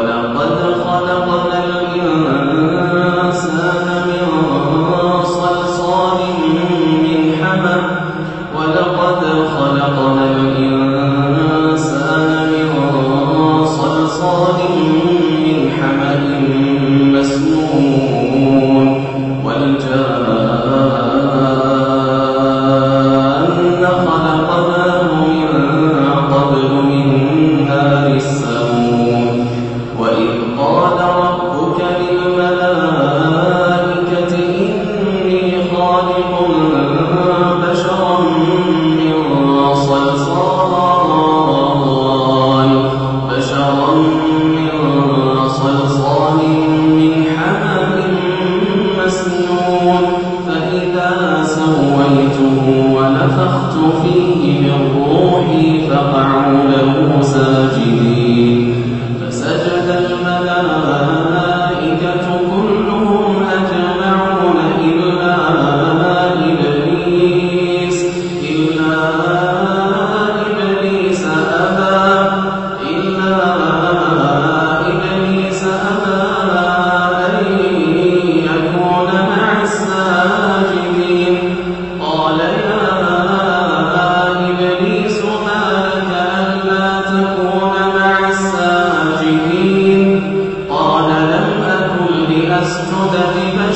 الوقت المعلوم قال رب